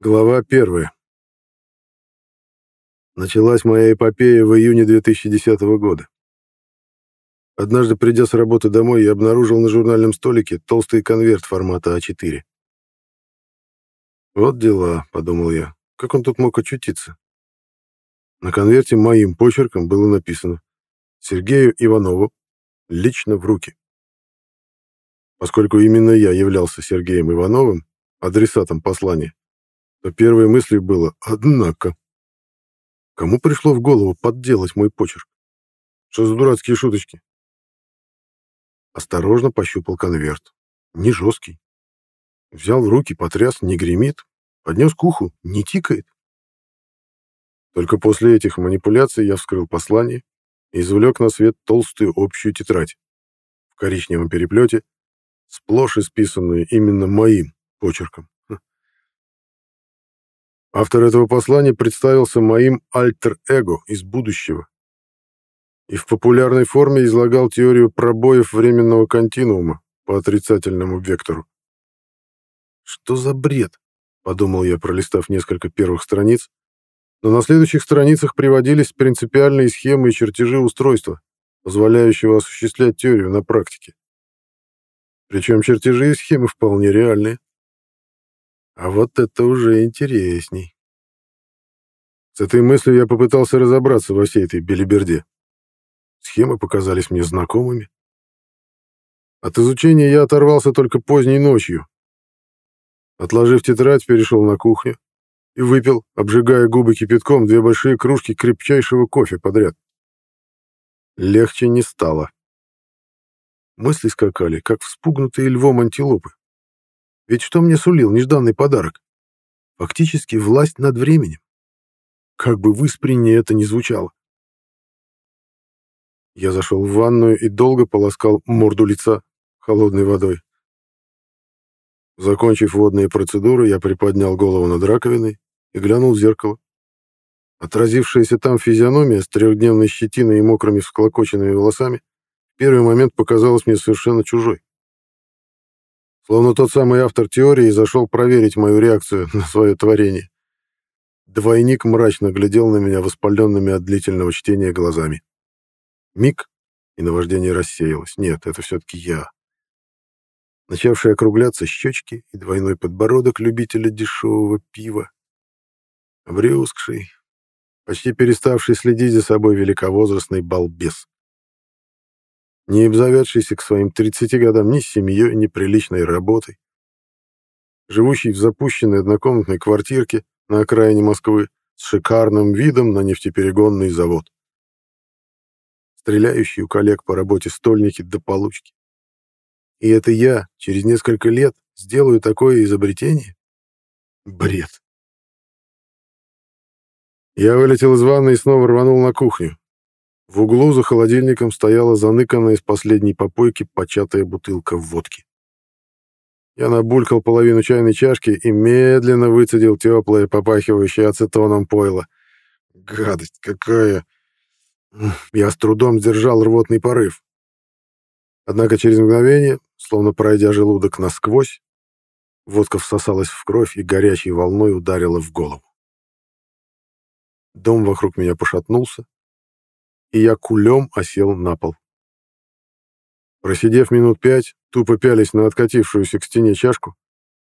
Глава первая. Началась моя эпопея в июне 2010 года. Однажды, придя с работы домой, я обнаружил на журнальном столике толстый конверт формата А4. «Вот дела», — подумал я. «Как он тут мог очутиться?» На конверте моим почерком было написано «Сергею Иванову, лично в руки». Поскольку именно я являлся Сергеем Ивановым, адресатом послания, то первой мыслью было «однако». Кому пришло в голову подделать мой почерк? Что за дурацкие шуточки? Осторожно пощупал конверт. Не жесткий. Взял в руки, потряс, не гремит. Поднес к уху, не тикает. Только после этих манипуляций я вскрыл послание и извлек на свет толстую общую тетрадь в коричневом переплете, сплошь исписанную именно моим почерком. Автор этого послания представился моим альтер-эго из будущего и в популярной форме излагал теорию пробоев временного континуума по отрицательному вектору. «Что за бред?» — подумал я, пролистав несколько первых страниц, но на следующих страницах приводились принципиальные схемы и чертежи устройства, позволяющего осуществлять теорию на практике. Причем чертежи и схемы вполне реальные. А вот это уже интересней. С этой мыслью я попытался разобраться во всей этой белиберде. Схемы показались мне знакомыми. От изучения я оторвался только поздней ночью. Отложив тетрадь, перешел на кухню и выпил, обжигая губы кипятком, две большие кружки крепчайшего кофе подряд. Легче не стало. Мысли скакали, как вспугнутые львом антилопы. Ведь что мне сулил нежданный подарок? Фактически власть над временем. Как бы в Исприне это ни звучало. Я зашел в ванную и долго полоскал морду лица холодной водой. Закончив водные процедуры, я приподнял голову над раковиной и глянул в зеркало. Отразившаяся там физиономия с трехдневной щетиной и мокрыми всклокоченными волосами в первый момент показалась мне совершенно чужой. Словно тот самый автор теории зашел проверить мою реакцию на свое творение. Двойник мрачно глядел на меня воспаленными от длительного чтения глазами. Миг, и наваждение рассеялось. Нет, это все-таки я. Начавшие округляться щечки и двойной подбородок любителя дешевого пива. Обрюзгший, почти переставший следить за собой великовозрастный балбес не обзаведшийся к своим 30 годам ни семьей, ни приличной работой, живущий в запущенной однокомнатной квартирке на окраине Москвы с шикарным видом на нефтеперегонный завод, стреляющий у коллег по работе стольники до получки. И это я через несколько лет сделаю такое изобретение? Бред. Я вылетел из ванны и снова рванул на кухню. В углу за холодильником стояла заныканная из последней попойки початая бутылка водки. Я набулькал половину чайной чашки и медленно выцедил теплое, попахивающее ацетоном пойло. Гадость какая! Я с трудом сдержал рвотный порыв. Однако через мгновение, словно пройдя желудок насквозь, водка всосалась в кровь и горячей волной ударила в голову. Дом вокруг меня пошатнулся, и я кулем осел на пол. Просидев минут пять, тупо пялись на откатившуюся к стене чашку,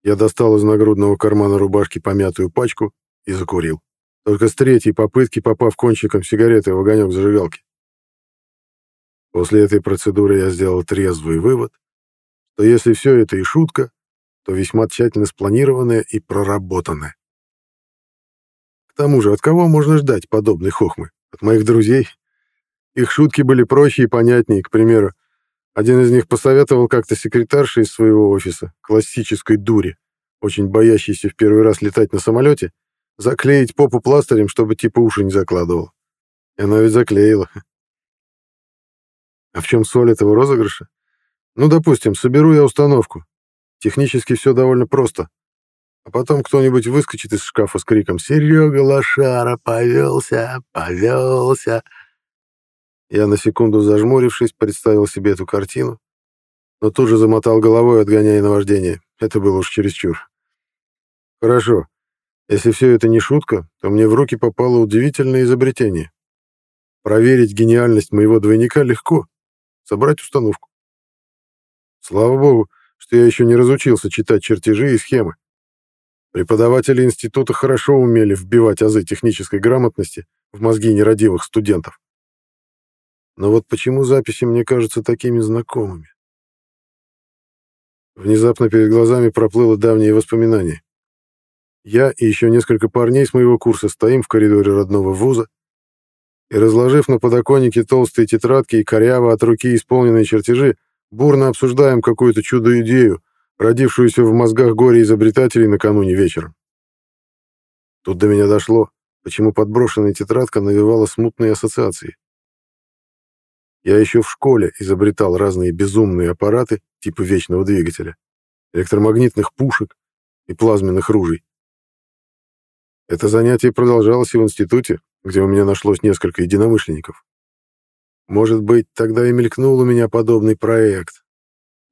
я достал из нагрудного кармана рубашки помятую пачку и закурил. Только с третьей попытки попав кончиком сигареты в огонек зажигалки. После этой процедуры я сделал трезвый вывод, что если все это и шутка, то весьма тщательно спланированная и проработанная. К тому же, от кого можно ждать подобной хохмы? От моих друзей их шутки были проще и понятнее, к примеру. Один из них посоветовал как-то секретарше из своего офиса, классической дуре, очень боящейся в первый раз летать на самолете, заклеить попу пластырем, чтобы типа уши не закладывал. И она ведь заклеила. А в чем соль этого розыгрыша? Ну, допустим, соберу я установку. Технически все довольно просто. А потом кто-нибудь выскочит из шкафа с криком «Серега Лошара повелся, повелся!» Я на секунду зажмурившись, представил себе эту картину, но тут же замотал головой, отгоняя наваждение. Это было уж чересчур. Хорошо. Если все это не шутка, то мне в руки попало удивительное изобретение. Проверить гениальность моего двойника легко. Собрать установку. Слава богу, что я еще не разучился читать чертежи и схемы. Преподаватели института хорошо умели вбивать азы технической грамотности в мозги нерадивых студентов. Но вот почему записи мне кажутся такими знакомыми? Внезапно перед глазами проплыло давнее воспоминание. Я и еще несколько парней с моего курса стоим в коридоре родного вуза и, разложив на подоконнике толстые тетрадки и коряво от руки исполненные чертежи, бурно обсуждаем какую-то чудо-идею, родившуюся в мозгах горе-изобретателей накануне вечером. Тут до меня дошло, почему подброшенная тетрадка навевала смутные ассоциации. Я еще в школе изобретал разные безумные аппараты типа вечного двигателя, электромагнитных пушек и плазменных ружей. Это занятие продолжалось и в институте, где у меня нашлось несколько единомышленников. Может быть, тогда и мелькнул у меня подобный проект.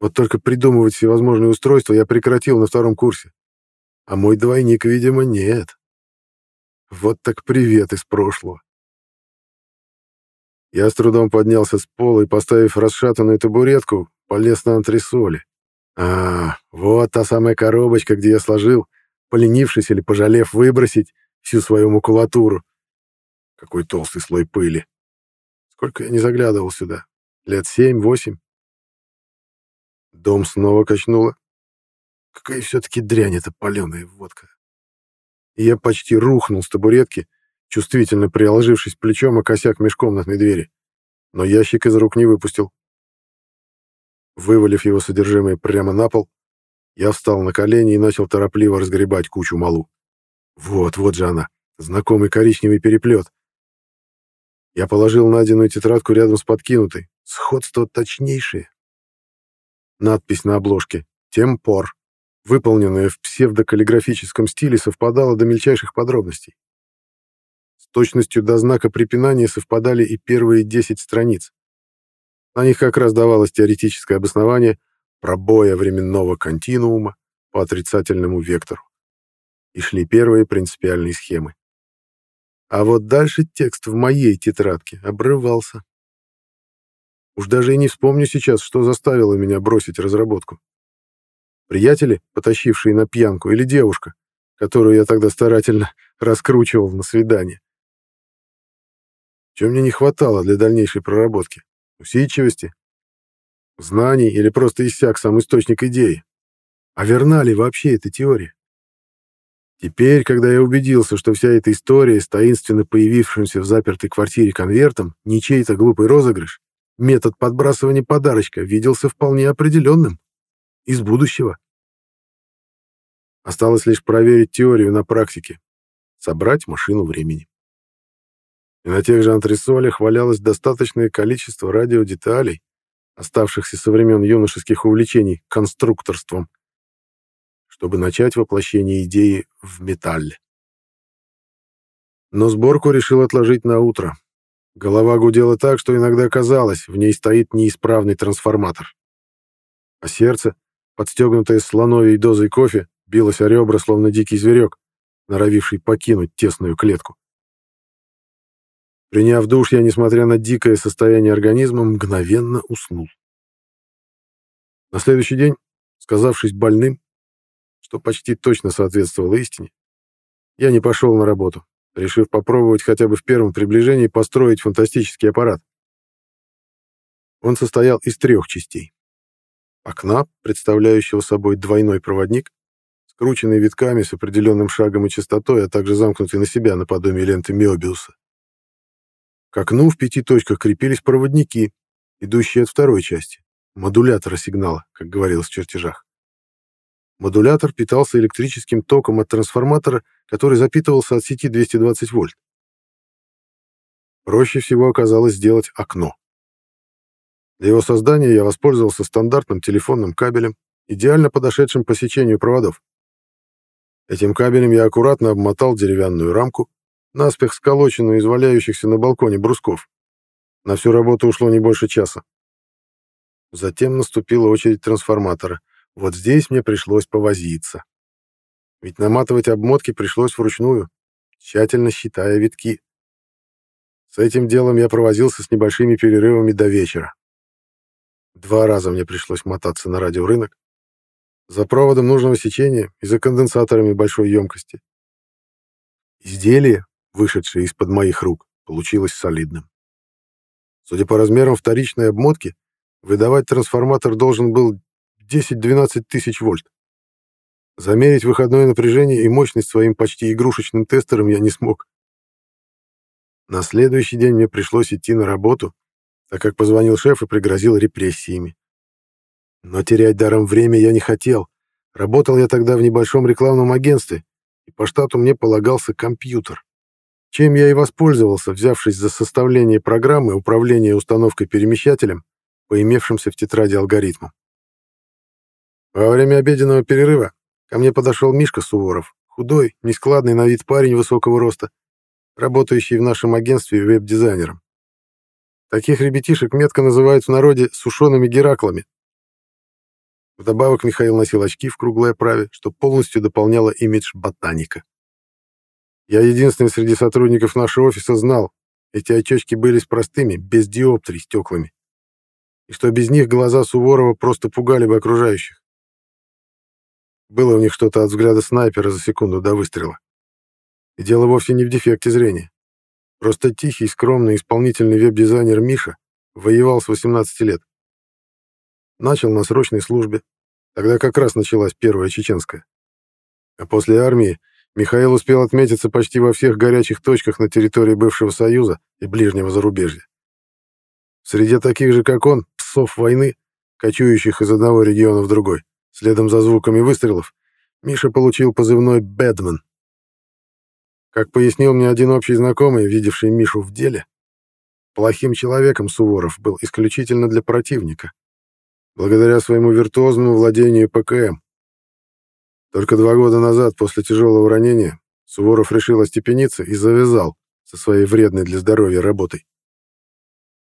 Вот только придумывать всевозможные устройства я прекратил на втором курсе. А мой двойник, видимо, нет. Вот так привет из прошлого. Я с трудом поднялся с пола и, поставив расшатанную табуретку, полез на антресоли. А, вот та самая коробочка, где я сложил, поленившись или пожалев выбросить всю свою макулатуру. Какой толстый слой пыли. Сколько я не заглядывал сюда? Лет семь-восемь? Дом снова качнуло. Какая все-таки дрянь эта паленая водка. И я почти рухнул с табуретки, чувствительно приложившись плечом о косяк межкомнатной двери. Но ящик из рук не выпустил. Вывалив его содержимое прямо на пол, я встал на колени и начал торопливо разгребать кучу малу. Вот, вот же она, знакомый коричневый переплет. Я положил найденную тетрадку рядом с подкинутой. Сходство точнейшее. Надпись на обложке «Темпор», выполненная в псевдокаллиграфическом стиле, совпадала до мельчайших подробностей точностью до знака препинания совпадали и первые 10 страниц. На них как раз давалось теоретическое обоснование пробоя временного континуума по отрицательному вектору. И шли первые принципиальные схемы. А вот дальше текст в моей тетрадке обрывался. Уж даже и не вспомню сейчас, что заставило меня бросить разработку. Приятели, потащившие на пьянку, или девушка, которую я тогда старательно раскручивал на свидание. Чем мне не хватало для дальнейшей проработки? Усидчивости? Знаний или просто иссяк сам источник идеи? А верна ли вообще эта теория? Теперь, когда я убедился, что вся эта история с таинственно появившимся в запертой квартире конвертом не чей-то глупый розыгрыш, метод подбрасывания подарочка виделся вполне определенным. Из будущего. Осталось лишь проверить теорию на практике. Собрать машину времени и на тех же антресолях валялось достаточное количество радиодеталей, оставшихся со времен юношеских увлечений конструкторством, чтобы начать воплощение идеи в металле. Но сборку решил отложить на утро. Голова гудела так, что иногда казалось, в ней стоит неисправный трансформатор. А сердце, подстегнутое слоновьей дозой кофе, билось о ребра, словно дикий зверек, норовивший покинуть тесную клетку. Приняв душ, я, несмотря на дикое состояние организма, мгновенно уснул. На следующий день, сказавшись больным, что почти точно соответствовало истине, я не пошел на работу, решив попробовать хотя бы в первом приближении построить фантастический аппарат. Он состоял из трех частей. Окна, представляющего собой двойной проводник, скрученный витками с определенным шагом и частотой, а также замкнутый на себя наподобие ленты Мёбиуса. К окну в пяти точках крепились проводники, идущие от второй части, модулятора сигнала, как говорилось в чертежах. Модулятор питался электрическим током от трансформатора, который запитывался от сети 220 вольт. Проще всего оказалось сделать окно. Для его создания я воспользовался стандартным телефонным кабелем, идеально подошедшим по сечению проводов. Этим кабелем я аккуратно обмотал деревянную рамку, наспех сколоченную из валяющихся на балконе брусков. На всю работу ушло не больше часа. Затем наступила очередь трансформатора. Вот здесь мне пришлось повозиться. Ведь наматывать обмотки пришлось вручную, тщательно считая витки. С этим делом я провозился с небольшими перерывами до вечера. Два раза мне пришлось мотаться на радиорынок. За проводом нужного сечения и за конденсаторами большой емкости. Изделие, вышедшее из-под моих рук, получилось солидным. Судя по размерам вторичной обмотки, выдавать трансформатор должен был 10-12 тысяч вольт. Замерить выходное напряжение и мощность своим почти игрушечным тестером я не смог. На следующий день мне пришлось идти на работу, так как позвонил шеф и пригрозил репрессиями. Но терять даром время я не хотел. Работал я тогда в небольшом рекламном агентстве, и по штату мне полагался компьютер. Чем я и воспользовался, взявшись за составление программы управления установкой перемещателем по в тетради алгоритмам. Во время обеденного перерыва ко мне подошел Мишка Суворов, худой, нескладный на вид парень высокого роста, работающий в нашем агентстве веб-дизайнером. Таких ребятишек метко называют в народе сушеными гераклами. Вдобавок Михаил носил очки в круглой оправе, что полностью дополняло имидж ботаника. Я единственный среди сотрудников нашего офиса знал, эти очечки были с простыми, без диоптрий, стеклами. И что без них глаза Суворова просто пугали бы окружающих. Было у них что-то от взгляда снайпера за секунду до выстрела. И дело вовсе не в дефекте зрения. Просто тихий, скромный, исполнительный веб-дизайнер Миша воевал с 18 лет. Начал на срочной службе. Тогда как раз началась первая чеченская. А после армии Михаил успел отметиться почти во всех горячих точках на территории бывшего Союза и ближнего зарубежья. Среди таких же, как он, псов войны, кочующих из одного региона в другой, следом за звуками выстрелов, Миша получил позывной «Бэдман». Как пояснил мне один общий знакомый, видевший Мишу в деле, плохим человеком Суворов был исключительно для противника, благодаря своему виртуозному владению ПКМ. Только два года назад, после тяжелого ранения, Суворов решил остепениться и завязал со своей вредной для здоровья работой.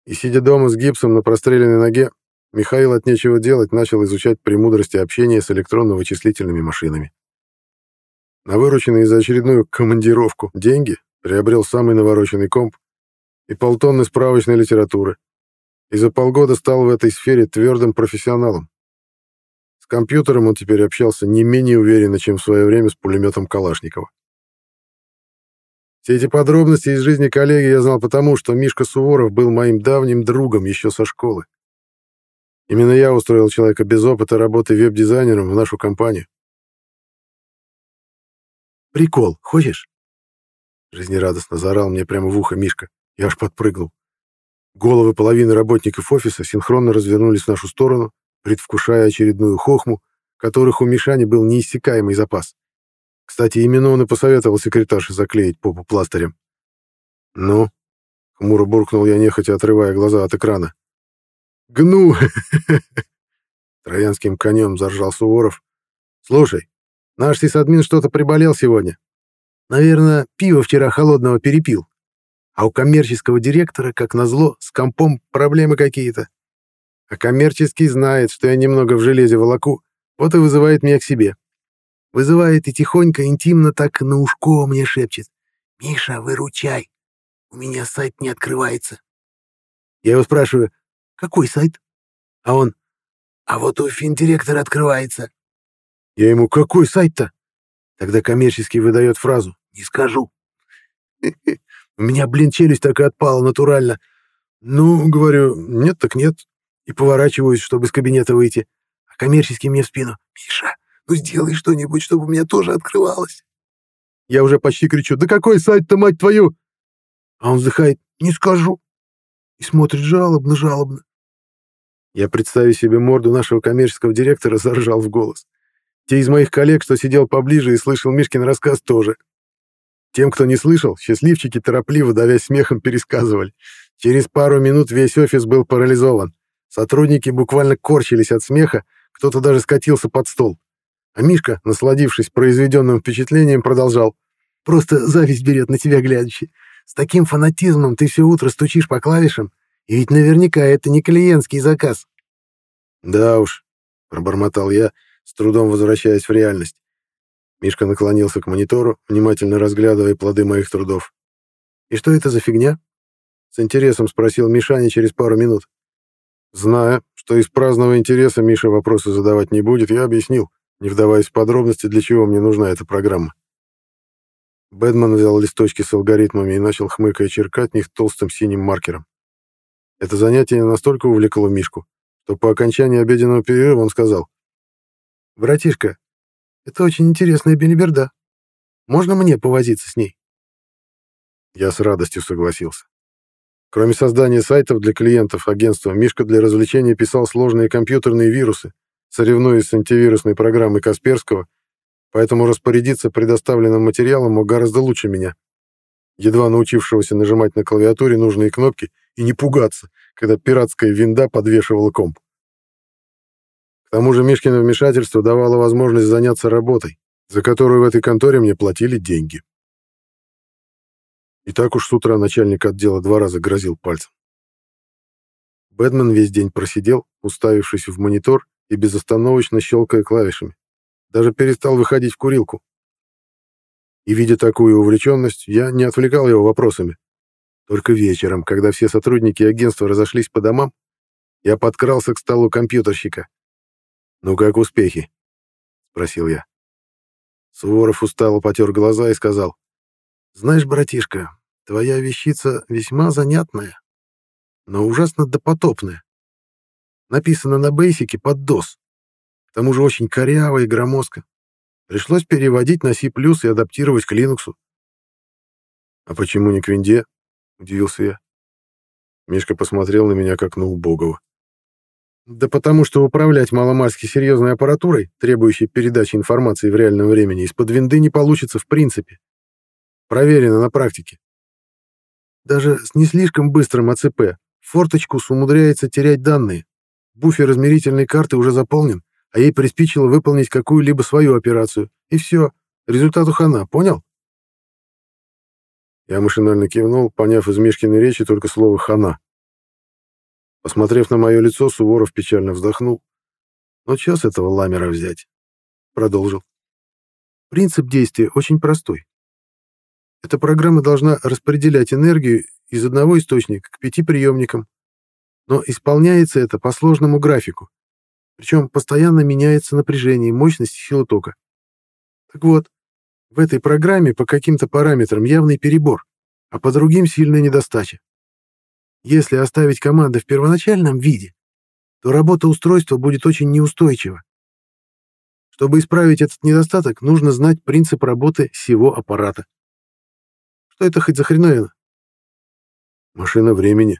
И, сидя дома с гипсом на простреленной ноге, Михаил от нечего делать начал изучать премудрости общения с электронно-вычислительными машинами. На вырученные за очередную командировку деньги приобрел самый навороченный комп и полтонны справочной литературы, и за полгода стал в этой сфере твердым профессионалом. С компьютером он теперь общался не менее уверенно, чем в свое время с пулеметом Калашникова. Все эти подробности из жизни коллеги я знал потому, что Мишка Суворов был моим давним другом еще со школы. Именно я устроил человека без опыта работы веб-дизайнером в нашу компанию. «Прикол, хочешь?» Жизнерадостно заорал мне прямо в ухо Мишка. Я аж подпрыгнул. Головы половины работников офиса синхронно развернулись в нашу сторону, предвкушая очередную хохму, которых у Мишани был неиссякаемый запас. Кстати, именно он и посоветовал секретарше заклеить попу пластырем. «Ну?» — хмуро буркнул я, нехотя отрывая глаза от экрана. «Гну!» Троянским конем заржал Суворов. «Слушай, Наш сисадмин что-то приболел сегодня. Наверное, пиво вчера холодного перепил. А у коммерческого директора, как назло, с компом проблемы какие-то. А коммерческий знает, что я немного в железе волоку, вот и вызывает меня к себе. Вызывает и тихонько, интимно так на ушко мне шепчет. «Миша, выручай! У меня сайт не открывается». Я его спрашиваю, «Какой сайт?» А он, «А вот у финдиректора открывается». Я ему, какой сайт-то? Тогда коммерческий выдает фразу. Не скажу. У меня, блин, челюсть так и отпала натурально. Ну, говорю, нет так нет. И поворачиваюсь, чтобы из кабинета выйти. А коммерческий мне в спину. Миша, ну сделай что-нибудь, чтобы у меня тоже открывалось. Я уже почти кричу, да какой сайт-то, мать твою? А он вздыхает, не скажу. И смотрит жалобно-жалобно. Я, представив себе морду нашего коммерческого директора, заржал в голос. Те из моих коллег, что сидел поближе и слышал Мишкин рассказ, тоже. Тем, кто не слышал, счастливчики торопливо, давясь смехом, пересказывали. Через пару минут весь офис был парализован. Сотрудники буквально корчились от смеха, кто-то даже скатился под стол. А Мишка, насладившись произведенным впечатлением, продолжал. «Просто зависть берет на тебя глядящий. С таким фанатизмом ты все утро стучишь по клавишам, и ведь наверняка это не клиентский заказ». «Да уж», — пробормотал я, с трудом возвращаясь в реальность. Мишка наклонился к монитору, внимательно разглядывая плоды моих трудов. «И что это за фигня?» С интересом спросил Мишаня через пару минут. Зная, что из праздного интереса Миша вопросы задавать не будет, я объяснил, не вдаваясь в подробности, для чего мне нужна эта программа. Бэдман взял листочки с алгоритмами и начал хмыкая черкать них толстым синим маркером. Это занятие настолько увлекло Мишку, что по окончании обеденного перерыва он сказал. «Братишка, это очень интересная белиберда. Можно мне повозиться с ней?» Я с радостью согласился. Кроме создания сайтов для клиентов агентства, Мишка для развлечения писал сложные компьютерные вирусы, соревнуясь с антивирусной программой Касперского поэтому распорядиться предоставленным материалом мог гораздо лучше меня, едва научившегося нажимать на клавиатуре нужные кнопки и не пугаться, когда пиратская винда подвешивала комп. К тому же Мишкино вмешательство давало возможность заняться работой, за которую в этой конторе мне платили деньги. И так уж с утра начальник отдела два раза грозил пальцем. Бэтмен весь день просидел, уставившись в монитор и безостановочно щелкая клавишами даже перестал выходить в курилку. И, видя такую увлеченность, я не отвлекал его вопросами. Только вечером, когда все сотрудники агентства разошлись по домам, я подкрался к столу компьютерщика. «Ну как успехи?» — спросил я. Суворов устало потер глаза и сказал. «Знаешь, братишка, твоя вещица весьма занятная, но ужасно допотопная. Написано на бейсике под DOS тому же очень коряво и громоздко. Пришлось переводить на C++ и адаптировать к Linux. «А почему не к винде?» — удивился я. Мишка посмотрел на меня, как на убогого. «Да потому что управлять маломальски серьезной аппаратурой, требующей передачи информации в реальном времени, из-под винды не получится в принципе. Проверено на практике. Даже с не слишком быстрым АЦП форточкус умудряется терять данные. Буфер измерительной карты уже заполнен, а ей приспичило выполнить какую-либо свою операцию. И все. Результату хана, понял? Я машинально кивнул, поняв из Мишкиной речи только слово «хана». Посмотрев на мое лицо, Суворов печально вздохнул. «Ну, чё с этого ламера взять?» Продолжил. «Принцип действия очень простой. Эта программа должна распределять энергию из одного источника к пяти приемникам. Но исполняется это по сложному графику, причем постоянно меняется напряжение и мощность силы тока. Так вот, в этой программе по каким-то параметрам явный перебор, а по другим сильная недостача. Если оставить команды в первоначальном виде, то работа устройства будет очень неустойчива. Чтобы исправить этот недостаток, нужно знать принцип работы всего аппарата. Что это хоть за хреновина? Машина времени,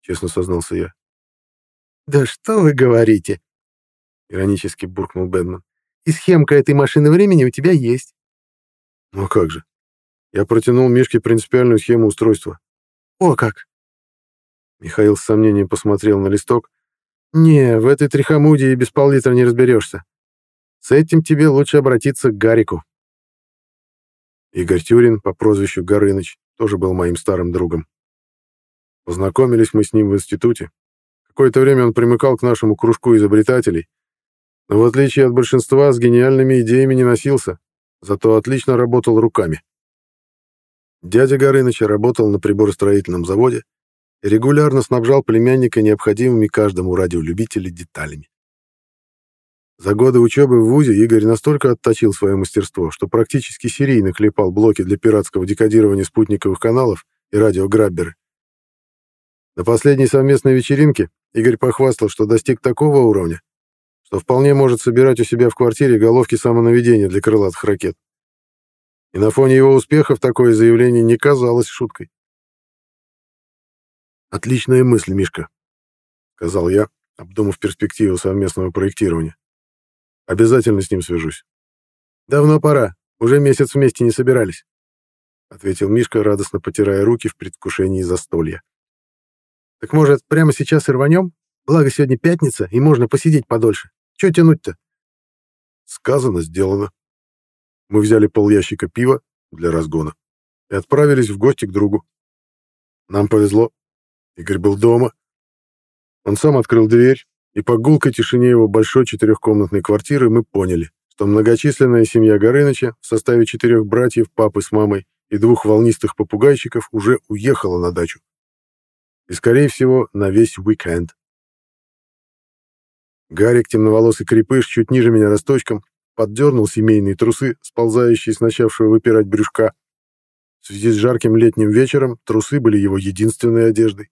честно сознался я. «Да что вы говорите?» — иронически буркнул Бэдман. «И схемка этой машины времени у тебя есть». «Ну а как же?» Я протянул Мишке принципиальную схему устройства. «О как!» Михаил с сомнением посмотрел на листок. «Не, в этой трихомуде и без пол-литра не разберешься. С этим тебе лучше обратиться к Гарику». Игорь Тюрин по прозвищу Горыныч тоже был моим старым другом. Познакомились мы с ним в институте, Какое-то время он примыкал к нашему кружку изобретателей, но в отличие от большинства с гениальными идеями не носился, зато отлично работал руками. Дядя Горыныча работал на приборостроительном заводе и регулярно снабжал племянника необходимыми каждому радиолюбителю деталями. За годы учебы в ВУЗе Игорь настолько отточил свое мастерство, что практически серийно клепал блоки для пиратского декодирования спутниковых каналов и радиограбберы. На последней совместной вечеринке Игорь похвастал, что достиг такого уровня, что вполне может собирать у себя в квартире головки самонаведения для крылатых ракет. И на фоне его успехов такое заявление не казалось шуткой. «Отличная мысль, Мишка», — сказал я, обдумав перспективу совместного проектирования. «Обязательно с ним свяжусь». «Давно пора. Уже месяц вместе не собирались», — ответил Мишка, радостно потирая руки в предвкушении застолья. Так может, прямо сейчас и рванем? Благо, сегодня пятница, и можно посидеть подольше. Чего тянуть-то? Сказано, сделано. Мы взяли полящика пива для разгона и отправились в гости к другу. Нам повезло. Игорь был дома. Он сам открыл дверь, и по гулкой тишине его большой четырехкомнатной квартиры мы поняли, что многочисленная семья Горыныча в составе четырех братьев, папы с мамой и двух волнистых попугайчиков уже уехала на дачу. И, скорее всего, на весь уикенд. Гарик, темноволосый крепыш, чуть ниже меня росточком, поддернул семейные трусы, сползающие с начавшего выпирать брюшка. В связи с жарким летним вечером трусы были его единственной одеждой.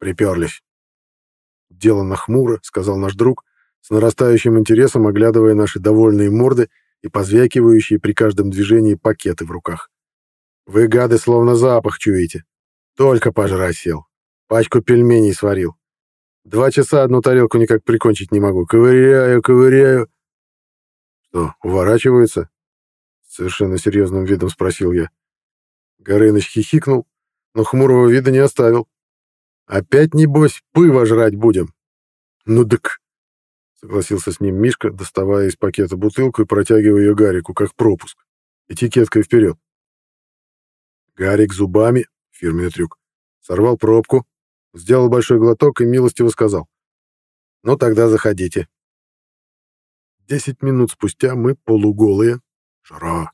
«Приперлись», деланно хмуро, сказал наш друг, с нарастающим интересом оглядывая наши довольные морды и позвякивающие при каждом движении пакеты в руках. «Вы, гады, словно запах чуете. Только пожрать сел. Пачку пельменей сварил. Два часа одну тарелку никак прикончить не могу. Ковыряю, ковыряю». «Что, уворачиваются?» Совершенно серьезным видом спросил я. Горыныч хихикнул, но хмурого вида не оставил. Опять, небось, пыво жрать будем? Ну дык, согласился с ним Мишка, доставая из пакета бутылку и протягивая ее Гарику, как пропуск. Этикеткой вперед. Гарик зубами, фирменный трюк, сорвал пробку, сделал большой глоток и милостиво сказал. «Ну тогда заходите». Десять минут спустя мы, полуголые, жара,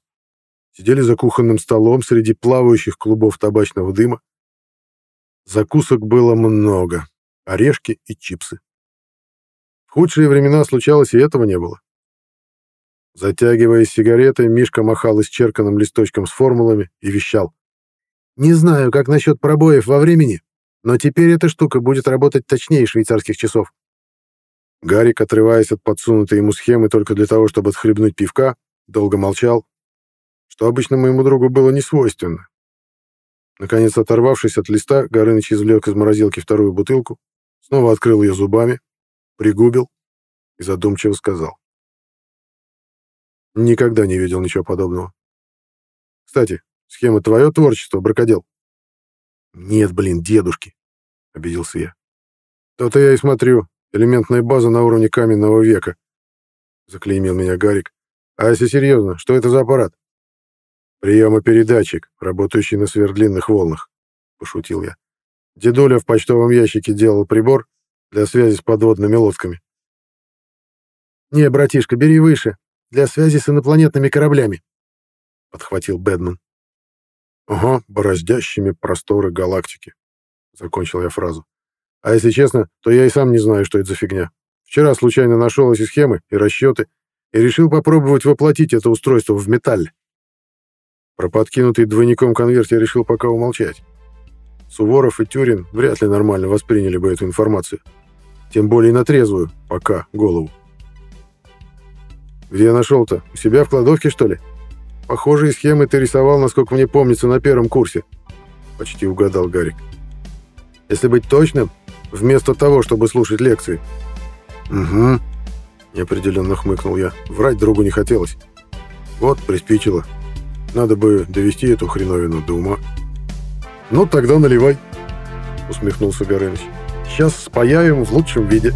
сидели за кухонным столом среди плавающих клубов табачного дыма, Закусок было много. Орешки и чипсы. В худшие времена случалось и этого не было. Затягиваясь сигаретой, Мишка махал исчерканным листочком с формулами и вещал. «Не знаю, как насчет пробоев во времени, но теперь эта штука будет работать точнее швейцарских часов». Гарик, отрываясь от подсунутой ему схемы только для того, чтобы отхлебнуть пивка, долго молчал, что обычно моему другу было не свойственно. Наконец, оторвавшись от листа, Горыныч извлек из морозилки вторую бутылку, снова открыл ее зубами, пригубил и задумчиво сказал. Никогда не видел ничего подобного. Кстати, схема твое творчество, бракодел? Нет, блин, дедушки, обиделся я. То-то я и смотрю, элементная база на уровне каменного века, заклеймил меня Гарик. А если серьезно, что это за аппарат? «Приемопередатчик, работающий на сверхдлинных волнах», — пошутил я. Дедуля в почтовом ящике делал прибор для связи с подводными лодками. «Не, братишка, бери выше, для связи с инопланетными кораблями», — подхватил Бэдман. «Ага, бороздящими просторы галактики», — закончил я фразу. «А если честно, то я и сам не знаю, что это за фигня. Вчера случайно нашел эти схемы и расчеты и решил попробовать воплотить это устройство в металле. Про подкинутый двойником конверт я решил пока умолчать. Суворов и Тюрин вряд ли нормально восприняли бы эту информацию. Тем более на трезвую, пока, голову. «Где нашел-то? У себя в кладовке, что ли? Похожие схемы ты рисовал, насколько мне помнится, на первом курсе». Почти угадал Гарик. «Если быть точным, вместо того, чтобы слушать лекции». «Угу», — неопределенно хмыкнул я. Врать другу не хотелось. «Вот, приспичило. Надо бы довести эту хреновину до ума. «Ну, тогда наливай», — усмехнулся Горыныч. «Сейчас спаяем в лучшем виде».